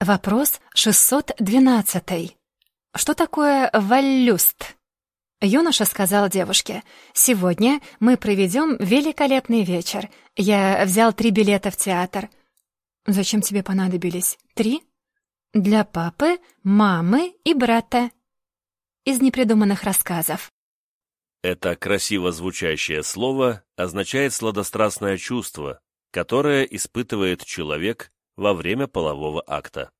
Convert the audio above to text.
Вопрос 612. Что такое валлюст? Юноша сказал девушке, «Сегодня мы проведем великолепный вечер. Я взял три билета в театр». «Зачем тебе понадобились? Три?» «Для папы, мамы и брата». Из непридуманных рассказов. Это красиво звучащее слово означает сладострастное чувство, которое испытывает человек во время полового акта.